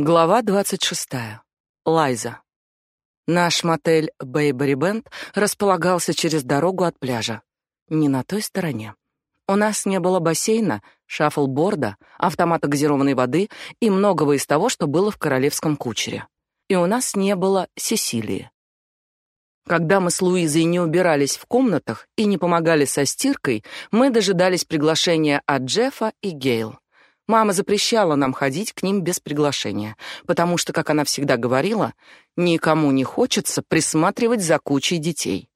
Глава 26. Лайза. Наш мотель Бейбери Бенд располагался через дорогу от пляжа, не на той стороне. У нас не было бассейна, шаффлборда, автомата газированной воды и многого из того, что было в королевском кучере. И у нас не было Сесилии. Когда мы с Луизой не убирались в комнатах и не помогали со стиркой, мы дожидались приглашения от Джеффа и Гейл. Мама запрещала нам ходить к ним без приглашения, потому что, как она всегда говорила, никому не хочется присматривать за кучей детей.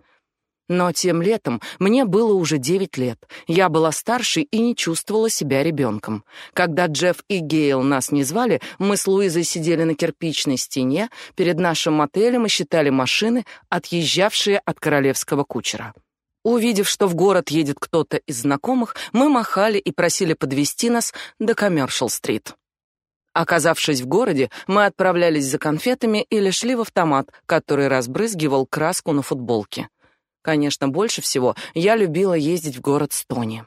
Но тем летом мне было уже девять лет. Я была старше и не чувствовала себя ребенком. Когда Джефф и Гейл нас не звали, мы с Луизой сидели на кирпичной стене перед нашим мотелем и считали машины, отъезжавшие от королевского кучера. Увидев, что в город едет кто-то из знакомых, мы махали и просили подвести нас до Коммершал-стрит. Оказавшись в городе, мы отправлялись за конфетами или шли в автомат, который разбрызгивал краску на футболке. Конечно, больше всего я любила ездить в город Стони.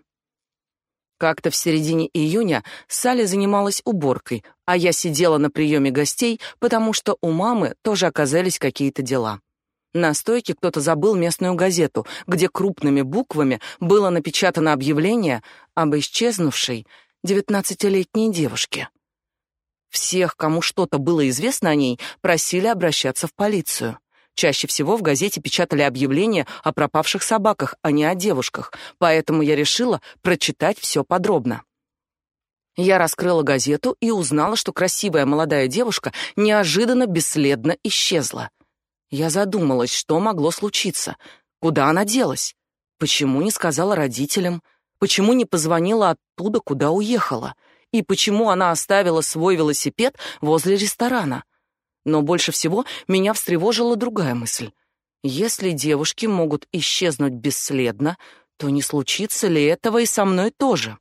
Как-то в середине июня Салли занималась уборкой, а я сидела на приеме гостей, потому что у мамы тоже оказались какие-то дела. На стойке кто-то забыл местную газету, где крупными буквами было напечатано объявление об исчезнувшей девятнадцатилетней девушке. Всех, кому что-то было известно о ней, просили обращаться в полицию. Чаще всего в газете печатали объявления о пропавших собаках, а не о девушках, поэтому я решила прочитать все подробно. Я раскрыла газету и узнала, что красивая молодая девушка неожиданно бесследно исчезла. Я задумалась, что могло случиться. Куда она делась? Почему не сказала родителям? Почему не позвонила оттуда, куда уехала? И почему она оставила свой велосипед возле ресторана? Но больше всего меня встревожила другая мысль. Если девушки могут исчезнуть бесследно, то не случится ли этого и со мной тоже?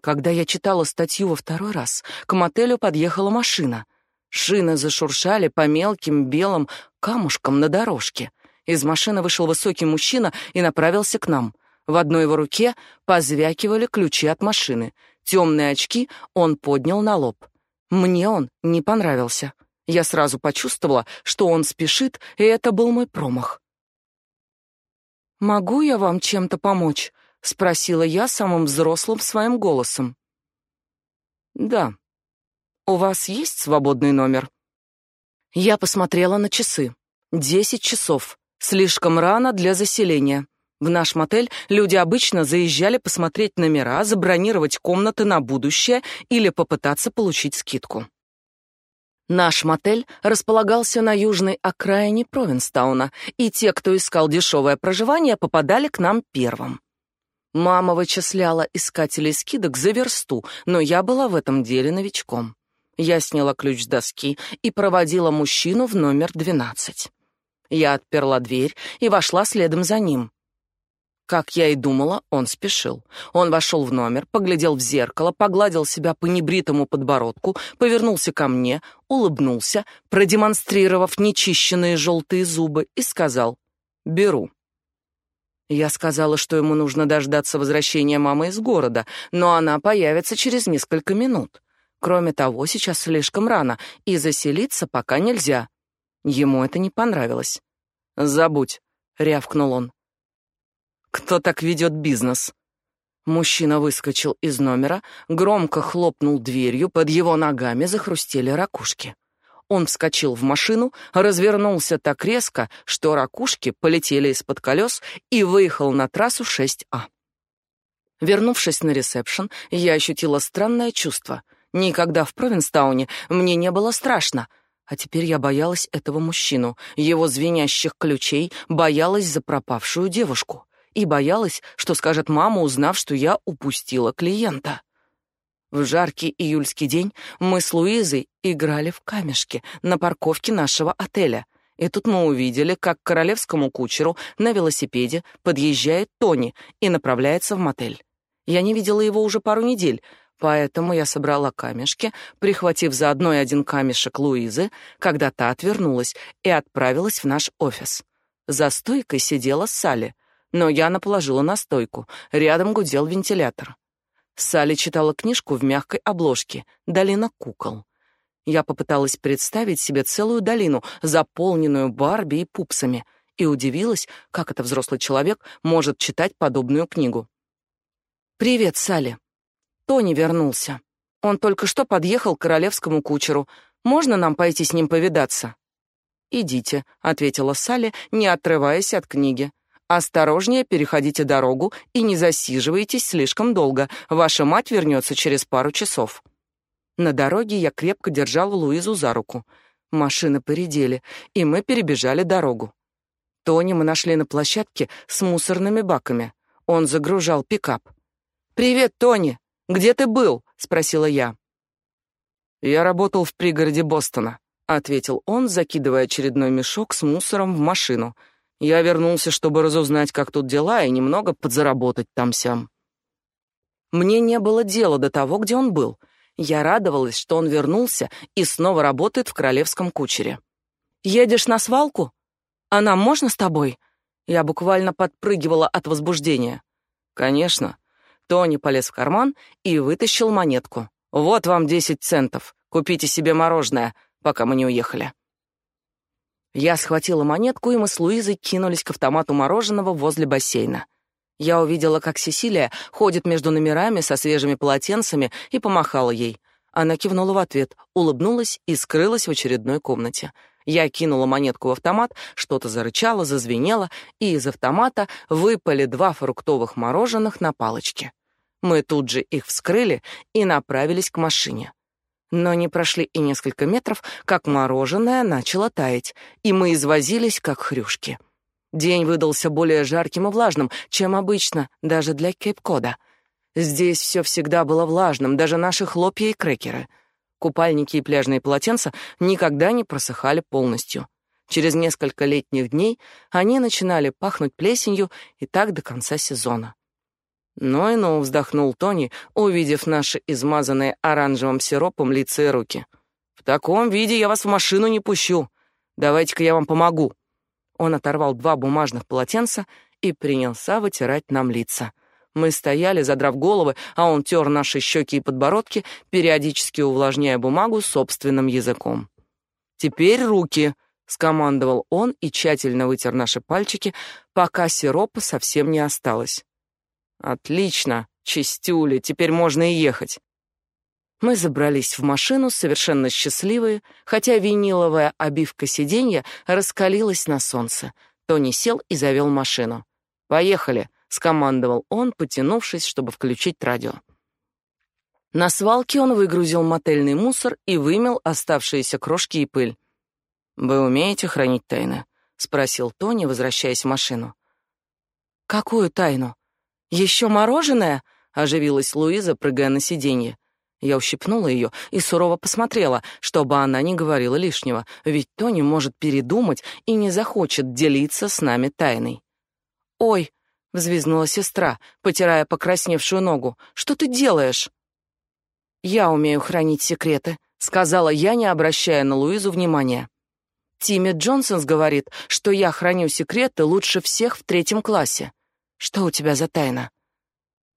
Когда я читала статью во второй раз, к мотелю подъехала машина — Шины зашуршали по мелким белым камушкам на дорожке. Из машины вышел высокий мужчина и направился к нам. В одной его руке позвякивали ключи от машины. Темные очки он поднял на лоб. Мне он не понравился. Я сразу почувствовала, что он спешит, и это был мой промах. «Могу я вам чем-то помочь?» — спросила я самым взрослым своим голосом. «Да», у вас есть свободный номер? Я посмотрела на часы. Десять часов. Слишком рано для заселения. В наш мотель люди обычно заезжали посмотреть номера, забронировать комнаты на будущее или попытаться получить скидку. Наш мотель располагался на южной окраине Провинстауна, и те, кто искал дешевое проживание, попадали к нам первым. Мама вычисляла искателей скидок за версту, но я была в этом деле новичком. Я сняла ключ с доски и проводила мужчину в номер 12. Я отперла дверь и вошла следом за ним. Как я и думала, он спешил. Он вошел в номер, поглядел в зеркало, погладил себя по небритому подбородку, повернулся ко мне, улыбнулся, продемонстрировав нечищенные желтые зубы, и сказал «Беру». Я сказала, что ему нужно дождаться возвращения мамы из города, но она появится через несколько минут. Кроме того, сейчас слишком рано, и заселиться пока нельзя. Ему это не понравилось. «Забудь», — рявкнул он. «Кто так ведет бизнес?» Мужчина выскочил из номера, громко хлопнул дверью, под его ногами захрустели ракушки. Он вскочил в машину, развернулся так резко, что ракушки полетели из-под колес и выехал на трассу 6А. Вернувшись на ресепшн, я ощутила странное чувство — Никогда в Провинстауне мне не было страшно, а теперь я боялась этого мужчину, его звенящих ключей, боялась за пропавшую девушку и боялась, что скажет мама, узнав, что я упустила клиента. В жаркий июльский день мы с Луизой играли в камешки на парковке нашего отеля. И тут мы увидели, как к королевскому кучеру на велосипеде подъезжает Тони и направляется в мотель. Я не видела его уже пару недель, Поэтому я собрала камешки, прихватив заодно и один камешек Луизы, когда та отвернулась, и отправилась в наш офис. За стойкой сидела Салли, но Яна положила на стойку. Рядом гудел вентилятор. Салли читала книжку в мягкой обложке «Долина кукол». Я попыталась представить себе целую долину, заполненную Барби и пупсами, и удивилась, как это взрослый человек может читать подобную книгу. «Привет, Салли». Тони вернулся. Он только что подъехал к королевскому кучеру. Можно нам пойти с ним повидаться? Идите, ответила Салли, не отрываясь от книги. Осторожнее переходите дорогу и не засиживайтесь слишком долго. Ваша мать вернется через пару часов. На дороге я крепко держала Луизу за руку. Машины поредели, и мы перебежали дорогу. Тони мы нашли на площадке с мусорными баками. Он загружал пикап. «Привет, Тони! Где ты был?» — спросила я. «Я работал в пригороде Бостона», — ответил он, закидывая очередной мешок с мусором в машину. «Я вернулся, чтобы разузнать, как тут дела, и немного подзаработать там-сям». Мне не было дела до того, где он был. Я радовалась, что он вернулся и снова работает в королевском кучере. «Едешь на свалку? А нам можно с тобой?» Я буквально подпрыгивала от возбуждения. «Конечно». Тони полез в карман и вытащил монетку. Вот вам десять центов. Купите себе мороженое, пока мы не уехали. Я схватила монетку, и мы с Луизой кинулись к автомату мороженого возле бассейна. Я увидела, как Сесилия ходит между номерами со свежими полотенцами и помахала ей. Она кивнула в ответ, улыбнулась и скрылась в очередной комнате. Я кинула монетку в автомат, что-то зарычало, зазвенело, и из автомата выпали два фруктовых мороженых на палочке. Мы тут же их вскрыли и направились к машине. Но не прошли и несколько метров, как мороженое начало таять, и мы извозились, как хрюшки. День выдался более жарким и влажным, чем обычно, даже для Кейп-Кода. Здесь все всегда было влажным, даже наши хлопья и крекеры. Купальники и пляжные полотенца никогда не просыхали полностью. Через несколько летних дней они начинали пахнуть плесенью и так до конца сезона. «Ну и ну», — вздохнул Тони, увидев наши измазанные оранжевым сиропом лица и руки. «В таком виде я вас в машину не пущу. Давайте-ка я вам помогу». Он оторвал два бумажных полотенца и принялся вытирать нам лица. Мы стояли, задрав головы, а он тер наши щеки и подбородки, периодически увлажняя бумагу собственным языком. «Теперь руки», — скомандовал он и тщательно вытер наши пальчики, пока сиропа совсем не осталось. Отлично, чистюли, теперь можно и ехать. Мы забрались в машину совершенно счастливые, хотя виниловая обивка сиденья раскалилась на солнце. Тони сел и завел машину. «Поехали», — скомандовал он, потянувшись, чтобы включить радио. На свалке он выгрузил мотельный мусор и вымел оставшиеся крошки и пыль. «Вы умеете хранить тайны?» — спросил Тони, возвращаясь в машину. «Какую тайну?» «Еще мороженое?» — оживилась Луиза, прыгая на сиденье. Я ущипнула ее и сурово посмотрела, чтобы она не говорила лишнего, ведь Тони может передумать и не захочет делиться с нами тайной. «Ой!» — взвизгнула сестра, потирая покрасневшую ногу. «Что ты делаешь?» «Я умею хранить секреты», — сказала я, не обращая на Луизу внимания. Тимми Джонсонс говорит, что я храню секреты лучше всех в третьем классе. Что у тебя за тайна?»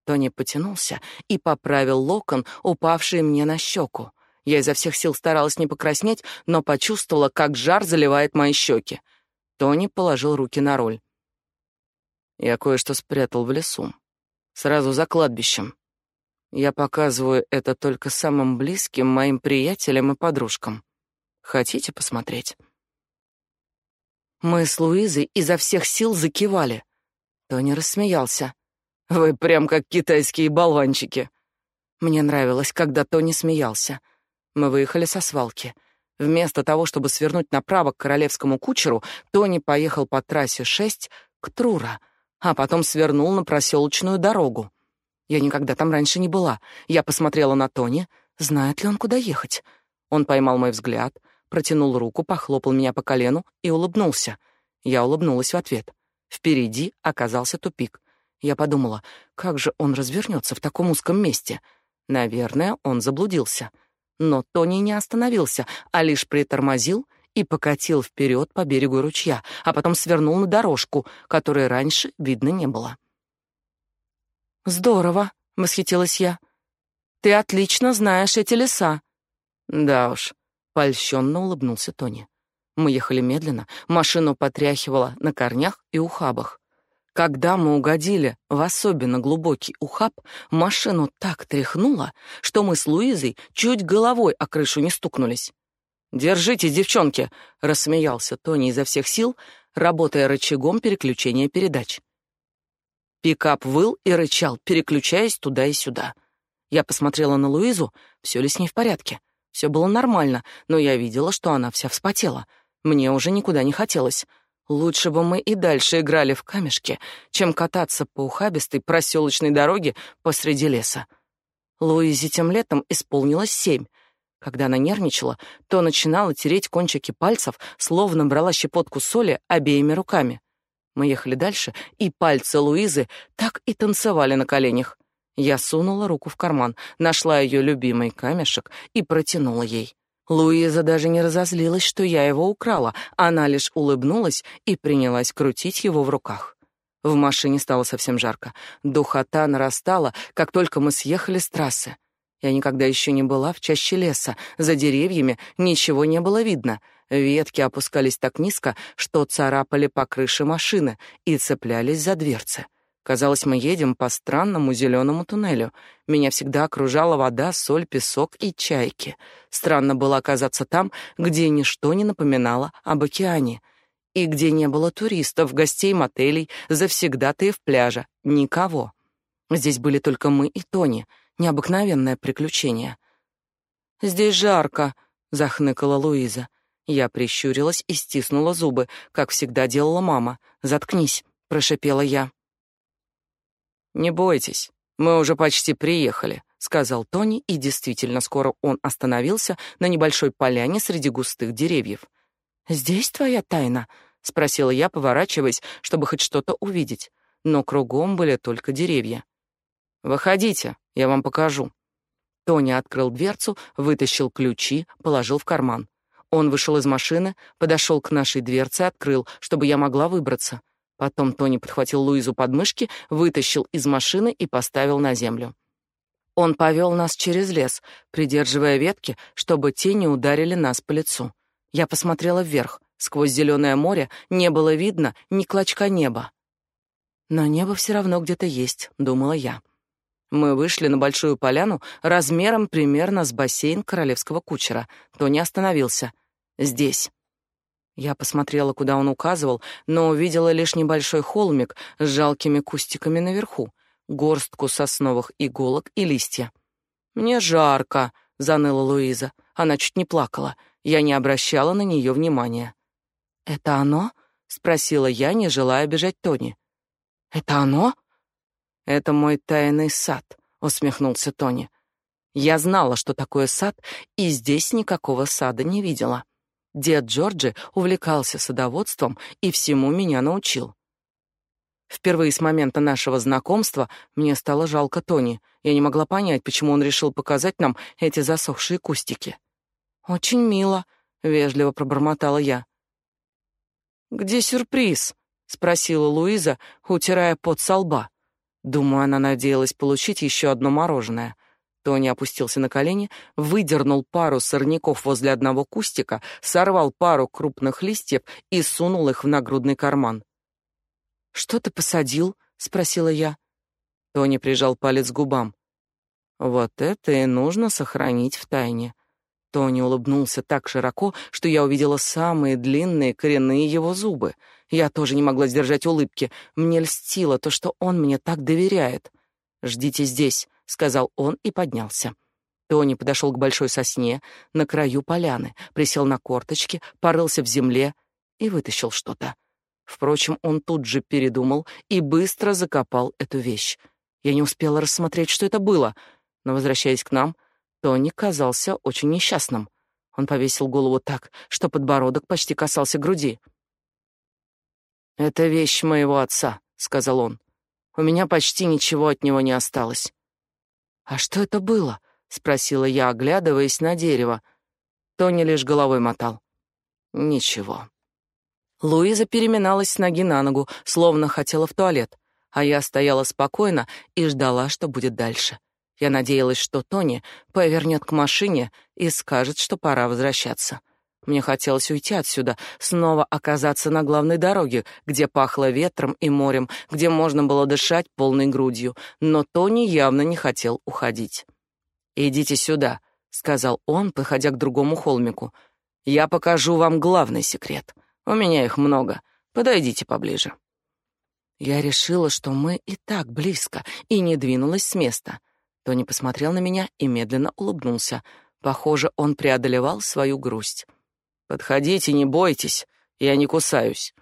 Тони потянулся и поправил локон, упавший мне на щеку. Я изо всех сил старалась не покраснеть, но почувствовала, как жар заливает мои щеки. Тони положил руки на руль. Я кое-что спрятал в лесу, сразу за кладбищем. Я показываю это только самым близким моим приятелям и подружкам. Хотите посмотреть? Мы с Луизой изо всех сил закивали. Тони рассмеялся. «Вы прям как китайские болванчики». Мне нравилось, когда Тони смеялся. Мы выехали со свалки. Вместо того, чтобы свернуть направо к королевскому кучеру, Тони поехал по трассе 6 к Трура, а потом свернул на проселочную дорогу. Я никогда там раньше не была. Я посмотрела на Тони, знает ли он, куда ехать. Он поймал мой взгляд, протянул руку, похлопал меня по колену и улыбнулся. Я улыбнулась в ответ. Впереди оказался тупик. Я подумала, как же он развернется в таком узком месте? Наверное, он заблудился. Но Тони не остановился, а лишь притормозил и покатил вперед по берегу ручья, а потом свернул на дорожку, которой раньше видно не было. «Здорово», — восхитилась я. «Ты отлично знаешь эти леса». «Да уж, Польщенно улыбнулся Тони. Мы ехали медленно, машину потряхивало на корнях и ухабах. Когда мы угодили в особенно глубокий ухаб, машину так тряхнуло, что мы с Луизой чуть головой о крышу не стукнулись. «Держитесь, девчонки!» — рассмеялся Тони изо всех сил, работая рычагом переключения передач. Пикап выл и рычал, переключаясь туда и сюда. Я посмотрела на Луизу, все ли с ней в порядке. Все было нормально, но я видела, что она вся вспотела. Мне уже никуда не хотелось. Лучше бы мы и дальше играли в камешки, чем кататься по ухабистой проселочной дороге посреди леса. Луизе тем летом исполнилось семь. Когда она нервничала, то начинала тереть кончики пальцев, словно брала щепотку соли обеими руками. Мы ехали дальше, и пальцы Луизы так и танцевали на коленях. Я сунула руку в карман, нашла ее любимый камешек и протянула ей. Луиза даже не разозлилась, что я его украла, она лишь улыбнулась и принялась крутить его в руках. В машине стало совсем жарко. Духота нарастала, как только мы съехали с трассы. Я никогда еще не была в чаще леса. За деревьями ничего не было видно. Ветки опускались так низко, что царапали по крыше машины и цеплялись за дверцы. Казалось, мы едем по странному зеленому туннелю. Меня всегда окружала вода, соль, песок и чайки. Странно было оказаться там, где ничто не напоминало об океане. И где не было туристов, гостей мотелей, завсегдатаев пляжа. Никого. Здесь были только мы и Тони. Необыкновенное приключение. «Здесь жарко», — захныкала Луиза. Я прищурилась и стиснула зубы, как всегда делала мама. «Заткнись», — прошипела я. «Не бойтесь, мы уже почти приехали», — сказал Тони, и действительно скоро он остановился на небольшой поляне среди густых деревьев. «Здесь твоя тайна?» — спросила я, поворачиваясь, чтобы хоть что-то увидеть. Но кругом были только деревья. «Выходите, я вам покажу». Тони открыл дверцу, вытащил ключи, положил в карман. Он вышел из машины, подошел к нашей дверце, открыл, чтобы я могла выбраться. Потом Тони подхватил Луизу под мышки, вытащил из машины и поставил на землю. Он повел нас через лес, придерживая ветки, чтобы те не ударили нас по лицу. Я посмотрела вверх. Сквозь зеленое море не было видно ни клочка неба. Но небо все равно где-то есть, думала я. Мы вышли на большую поляну размером примерно с бассейн королевского кучера. Тони остановился. Здесь. Я посмотрела, куда он указывал, но увидела лишь небольшой холмик с жалкими кустиками наверху, горстку сосновых иголок и листья. «Мне жарко», — заныла Луиза. Она чуть не плакала. Я не обращала на нее внимания. «Это оно?» — спросила я, не желая бежать Тони. «Это оно?» «Это мой тайный сад», — усмехнулся Тони. Я знала, что такое сад, и здесь никакого сада не видела. Дед Джорджи увлекался садоводством и всему меня научил. Впервые с момента нашего знакомства мне стало жалко Тони. Я не могла понять, почему он решил показать нам эти засохшие кустики. «Очень мило», — вежливо пробормотала я. «Где сюрприз?» — спросила Луиза, утирая пот со лба. Думаю, она надеялась получить еще одно мороженое. Тони опустился на колени, выдернул пару сорняков возле одного кустика, сорвал пару крупных листьев и сунул их в нагрудный карман. «Что ты посадил?» — спросила я. Тони прижал палец к губам. «Вот это и нужно сохранить в тайне». Тони улыбнулся так широко, что я увидела самые длинные коренные его зубы. Я тоже не могла сдержать улыбки. Мне льстило то, что он мне так доверяет. «Ждите здесь», сказал он и поднялся. Тони подошел к большой сосне на краю поляны, присел на корточки, порылся в земле и вытащил что-то. Впрочем, он тут же передумал и быстро закопал эту вещь. Я не успела рассмотреть, что это было, но, возвращаясь к нам, Тони казался очень несчастным. Он повесил голову так, что подбородок почти касался груди. «Это вещь моего отца», — сказал он. «У меня почти ничего от него не осталось. «А что это было?» — спросила я, оглядываясь на дерево. Тони лишь головой мотал. «Ничего». Луиза переминалась с ноги на ногу, словно хотела в туалет, а я стояла спокойно и ждала, что будет дальше. Я надеялась, что Тони повернет к машине и скажет, что пора возвращаться. Мне хотелось уйти отсюда, снова оказаться на главной дороге, где пахло ветром и морем, где можно было дышать полной грудью, но Тони явно не хотел уходить. «Идите сюда», — сказал он, подходя к другому холмику. «Я покажу вам главный секрет. У меня их много. Подойдите поближе». Я решила, что мы и так близко, и не двинулась с места. Тони посмотрел на меня и медленно улыбнулся. Похоже, он преодолевал свою грусть. «Подходите, не бойтесь, я не кусаюсь».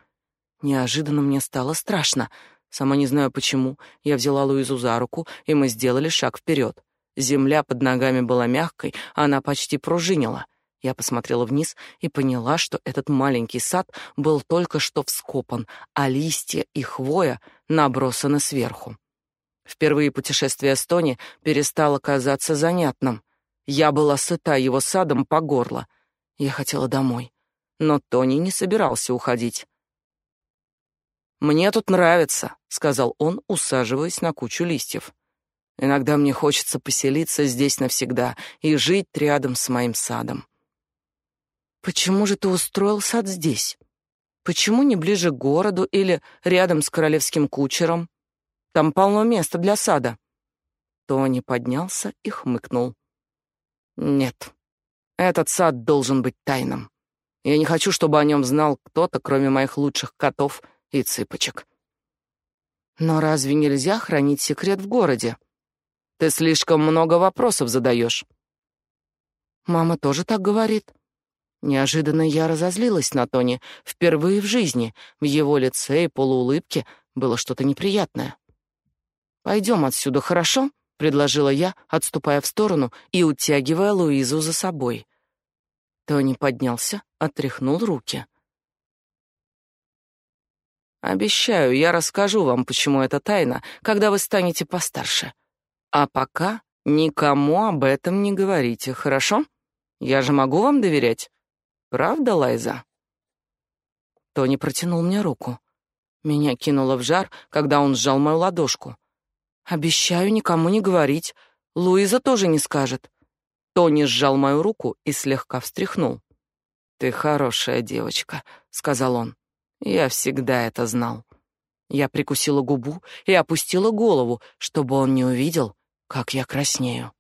Неожиданно мне стало страшно. Сама не знаю почему. Я взяла Луизу за руку, и мы сделали шаг вперед. Земля под ногами была мягкой, она почти пружинила. Я посмотрела вниз и поняла, что этот маленький сад был только что вскопан, а листья и хвоя набросаны сверху. Впервые путешествие Стони перестало казаться занятным. Я была сыта его садом по горло. Я хотела домой, но Тони не собирался уходить. «Мне тут нравится», — сказал он, усаживаясь на кучу листьев. «Иногда мне хочется поселиться здесь навсегда и жить рядом с моим садом». Почему же ты устроил сад здесь? Почему не ближе к городу или рядом с королевским кучером? Там полно места для сада. Тони поднялся и хмыкнул. Нет. Этот сад должен быть тайным. Я не хочу, чтобы о нем знал кто-то, кроме моих лучших котов и цыпочек. Но разве нельзя хранить секрет в городе? Ты слишком много вопросов задаешь. Мама тоже так говорит. Неожиданно я разозлилась на Тони. Впервые в жизни в его лице и полуулыбке было что-то неприятное. «Пойдем отсюда, хорошо?» — предложила я, отступая в сторону и утягивая Луизу за собой. Тони поднялся, отряхнул руки. «Обещаю, я расскажу вам, почему это тайна, когда вы станете постарше. А пока никому об этом не говорите, хорошо? Я же могу вам доверять?» Правда, Лайза?» Тони протянул мне руку. Меня кинуло в жар, когда он сжал мою ладошку. «Обещаю никому не говорить. Луиза тоже не скажет». Тони сжал мою руку и слегка встряхнул. «Ты хорошая девочка», — сказал он. «Я всегда это знал». Я прикусила губу и опустила голову, чтобы он не увидел, как я краснею.